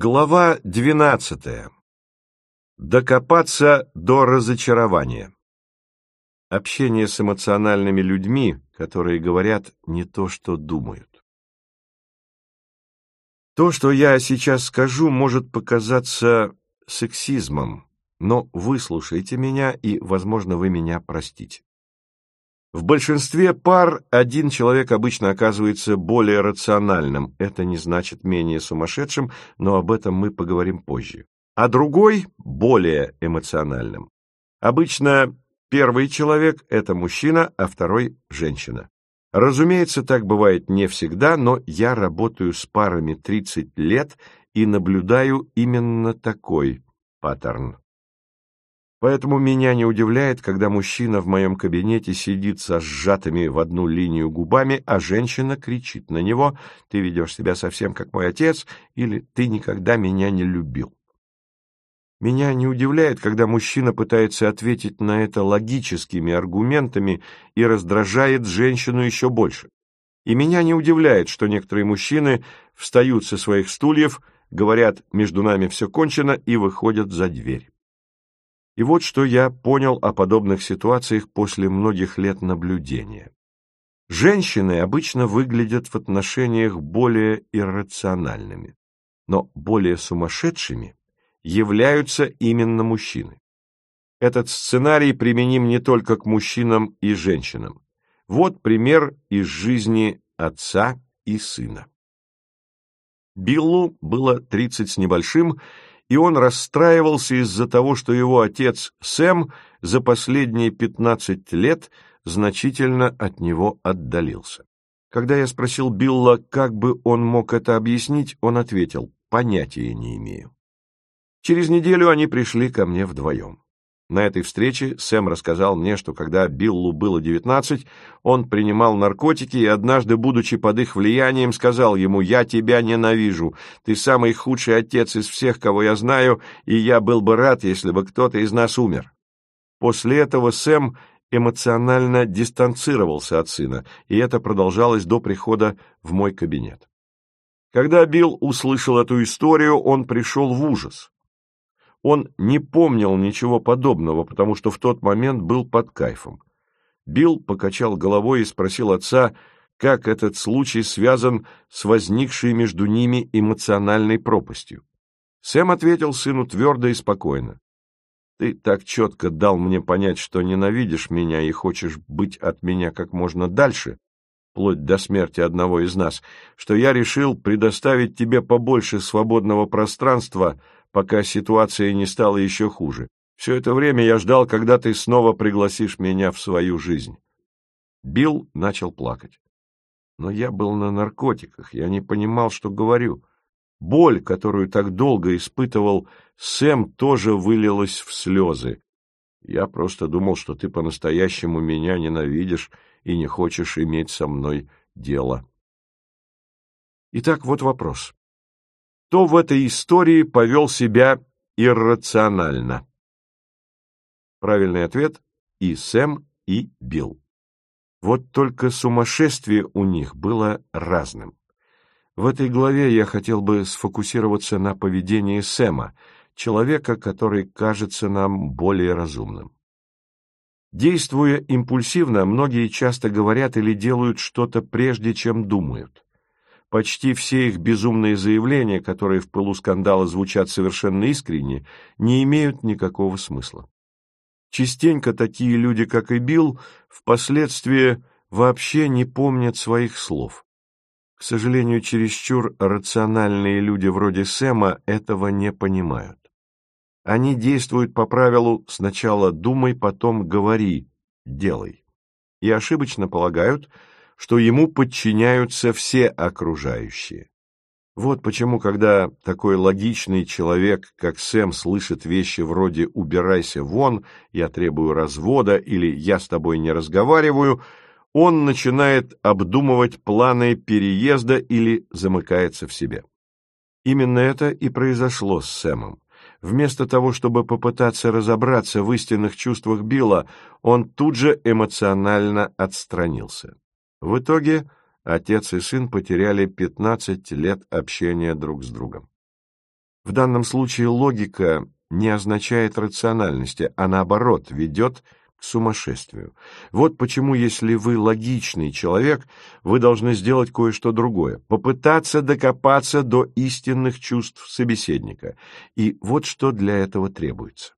Глава двенадцатая. Докопаться до разочарования. Общение с эмоциональными людьми, которые говорят не то, что думают. То, что я сейчас скажу, может показаться сексизмом, но выслушайте меня, и, возможно, вы меня простите. В большинстве пар один человек обычно оказывается более рациональным, это не значит менее сумасшедшим, но об этом мы поговорим позже. А другой – более эмоциональным. Обычно первый человек – это мужчина, а второй – женщина. Разумеется, так бывает не всегда, но я работаю с парами 30 лет и наблюдаю именно такой паттерн. Поэтому меня не удивляет, когда мужчина в моем кабинете сидит со сжатыми в одну линию губами, а женщина кричит на него «Ты ведешь себя совсем как мой отец» или «Ты никогда меня не любил». Меня не удивляет, когда мужчина пытается ответить на это логическими аргументами и раздражает женщину еще больше. И меня не удивляет, что некоторые мужчины встают со своих стульев, говорят «между нами все кончено» и выходят за дверь. И вот что я понял о подобных ситуациях после многих лет наблюдения. Женщины обычно выглядят в отношениях более иррациональными, но более сумасшедшими являются именно мужчины. Этот сценарий применим не только к мужчинам и женщинам. Вот пример из жизни отца и сына. Биллу было 30 с небольшим, и он расстраивался из-за того, что его отец Сэм за последние пятнадцать лет значительно от него отдалился. Когда я спросил Билла, как бы он мог это объяснить, он ответил «понятия не имею». Через неделю они пришли ко мне вдвоем. На этой встрече Сэм рассказал мне, что когда Биллу было девятнадцать, он принимал наркотики и однажды, будучи под их влиянием, сказал ему «Я тебя ненавижу, ты самый худший отец из всех, кого я знаю, и я был бы рад, если бы кто-то из нас умер». После этого Сэм эмоционально дистанцировался от сына, и это продолжалось до прихода в мой кабинет. Когда Билл услышал эту историю, он пришел в ужас. Он не помнил ничего подобного, потому что в тот момент был под кайфом. Билл покачал головой и спросил отца, как этот случай связан с возникшей между ними эмоциональной пропастью. Сэм ответил сыну твердо и спокойно. «Ты так четко дал мне понять, что ненавидишь меня и хочешь быть от меня как можно дальше, вплоть до смерти одного из нас, что я решил предоставить тебе побольше свободного пространства, пока ситуация не стала еще хуже. Все это время я ждал, когда ты снова пригласишь меня в свою жизнь. Билл начал плакать. Но я был на наркотиках, я не понимал, что говорю. Боль, которую так долго испытывал Сэм, тоже вылилась в слезы. Я просто думал, что ты по-настоящему меня ненавидишь и не хочешь иметь со мной дело. Итак, вот вопрос кто в этой истории повел себя иррационально? Правильный ответ – и Сэм, и Билл. Вот только сумасшествие у них было разным. В этой главе я хотел бы сфокусироваться на поведении Сэма, человека, который кажется нам более разумным. Действуя импульсивно, многие часто говорят или делают что-то прежде, чем думают. Почти все их безумные заявления, которые в пылу скандала звучат совершенно искренне, не имеют никакого смысла. Частенько такие люди, как и Билл, впоследствии вообще не помнят своих слов. К сожалению, чересчур рациональные люди вроде Сэма этого не понимают. Они действуют по правилу «сначала думай, потом говори, делай» и ошибочно полагают, что ему подчиняются все окружающие. Вот почему, когда такой логичный человек, как Сэм, слышит вещи вроде «убирайся вон», «я требую развода» или «я с тобой не разговариваю», он начинает обдумывать планы переезда или замыкается в себе. Именно это и произошло с Сэмом. Вместо того, чтобы попытаться разобраться в истинных чувствах Билла, он тут же эмоционально отстранился. В итоге отец и сын потеряли 15 лет общения друг с другом. В данном случае логика не означает рациональности, а наоборот ведет к сумасшествию. Вот почему, если вы логичный человек, вы должны сделать кое-что другое, попытаться докопаться до истинных чувств собеседника. И вот что для этого требуется.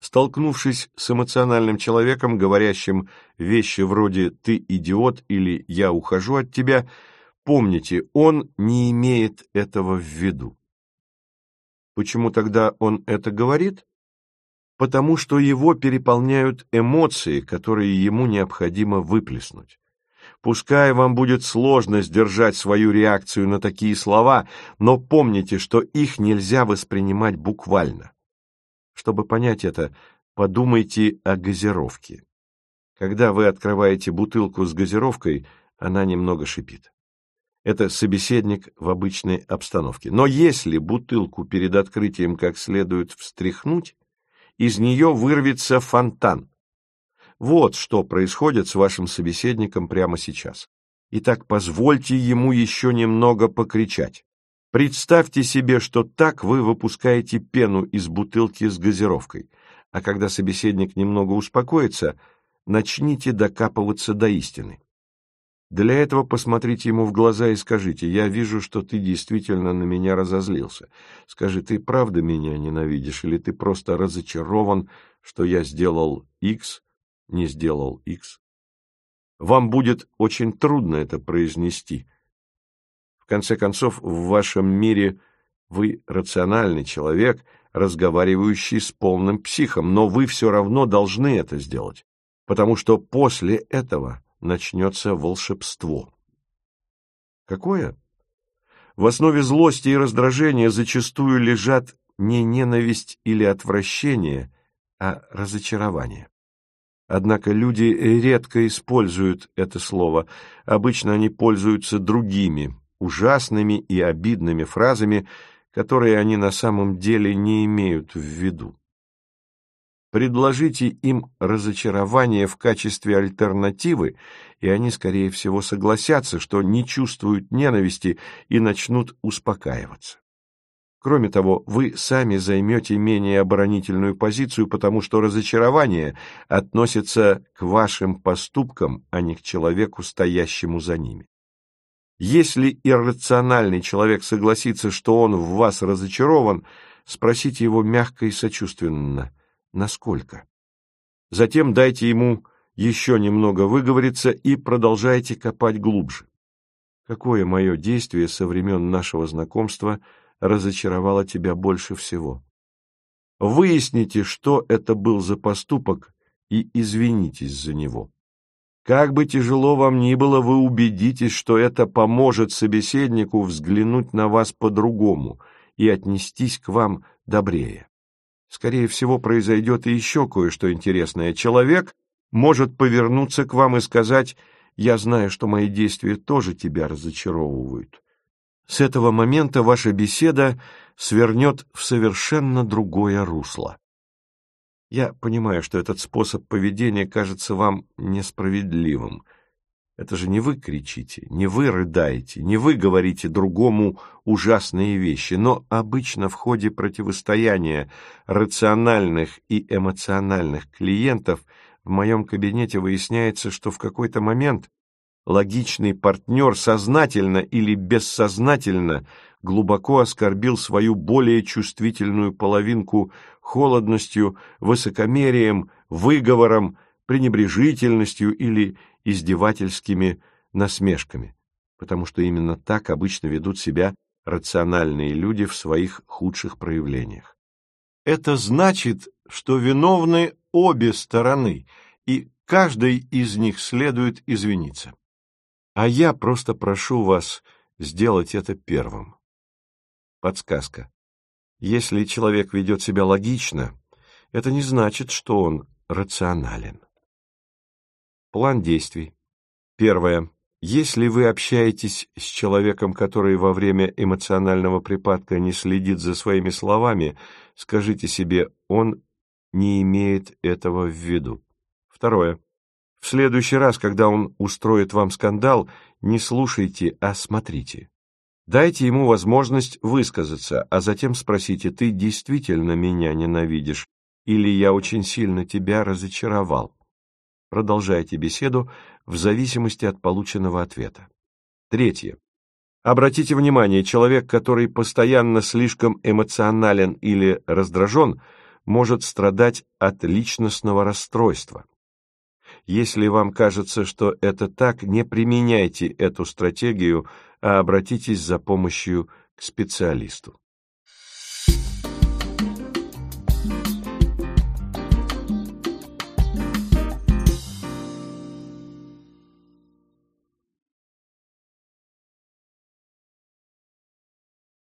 Столкнувшись с эмоциональным человеком, говорящим вещи вроде «ты идиот» или «я ухожу от тебя», помните, он не имеет этого в виду. Почему тогда он это говорит? Потому что его переполняют эмоции, которые ему необходимо выплеснуть. Пускай вам будет сложно сдержать свою реакцию на такие слова, но помните, что их нельзя воспринимать буквально. Чтобы понять это, подумайте о газировке. Когда вы открываете бутылку с газировкой, она немного шипит. Это собеседник в обычной обстановке. Но если бутылку перед открытием как следует встряхнуть, из нее вырвется фонтан. Вот что происходит с вашим собеседником прямо сейчас. Итак, позвольте ему еще немного покричать. Представьте себе, что так вы выпускаете пену из бутылки с газировкой, а когда собеседник немного успокоится, начните докапываться до истины. Для этого посмотрите ему в глаза и скажите, «Я вижу, что ты действительно на меня разозлился. Скажи, ты правда меня ненавидишь, или ты просто разочарован, что я сделал X, не сделал X?» Вам будет очень трудно это произнести, в конце концов, в вашем мире вы рациональный человек, разговаривающий с полным психом, но вы все равно должны это сделать, потому что после этого начнется волшебство. Какое? В основе злости и раздражения зачастую лежат не ненависть или отвращение, а разочарование. Однако люди редко используют это слово, обычно они пользуются другими, ужасными и обидными фразами, которые они на самом деле не имеют в виду. Предложите им разочарование в качестве альтернативы, и они, скорее всего, согласятся, что не чувствуют ненависти и начнут успокаиваться. Кроме того, вы сами займете менее оборонительную позицию, потому что разочарование относится к вашим поступкам, а не к человеку, стоящему за ними. Если иррациональный человек согласится, что он в вас разочарован, спросите его мягко и сочувственно, насколько. Затем дайте ему еще немного выговориться и продолжайте копать глубже. Какое мое действие со времен нашего знакомства разочаровало тебя больше всего? Выясните, что это был за поступок, и извинитесь за него. Как бы тяжело вам ни было, вы убедитесь, что это поможет собеседнику взглянуть на вас по-другому и отнестись к вам добрее. Скорее всего, произойдет и еще кое-что интересное. Человек может повернуться к вам и сказать «Я знаю, что мои действия тоже тебя разочаровывают». С этого момента ваша беседа свернет в совершенно другое русло. Я понимаю, что этот способ поведения кажется вам несправедливым. Это же не вы кричите, не вы рыдаете, не вы говорите другому ужасные вещи, но обычно в ходе противостояния рациональных и эмоциональных клиентов в моем кабинете выясняется, что в какой-то момент логичный партнер сознательно или бессознательно глубоко оскорбил свою более чувствительную половинку холодностью, высокомерием, выговором, пренебрежительностью или издевательскими насмешками, потому что именно так обычно ведут себя рациональные люди в своих худших проявлениях. Это значит, что виновны обе стороны, и каждой из них следует извиниться. А я просто прошу вас сделать это первым. Подсказка. Если человек ведет себя логично, это не значит, что он рационален. План действий. Первое. Если вы общаетесь с человеком, который во время эмоционального припадка не следит за своими словами, скажите себе, он не имеет этого в виду. Второе. В следующий раз, когда он устроит вам скандал, не слушайте, а смотрите. Дайте ему возможность высказаться, а затем спросите, ты действительно меня ненавидишь или я очень сильно тебя разочаровал? Продолжайте беседу в зависимости от полученного ответа. Третье. Обратите внимание, человек, который постоянно слишком эмоционален или раздражен, может страдать от личностного расстройства. Если вам кажется, что это так, не применяйте эту стратегию, а обратитесь за помощью к специалисту.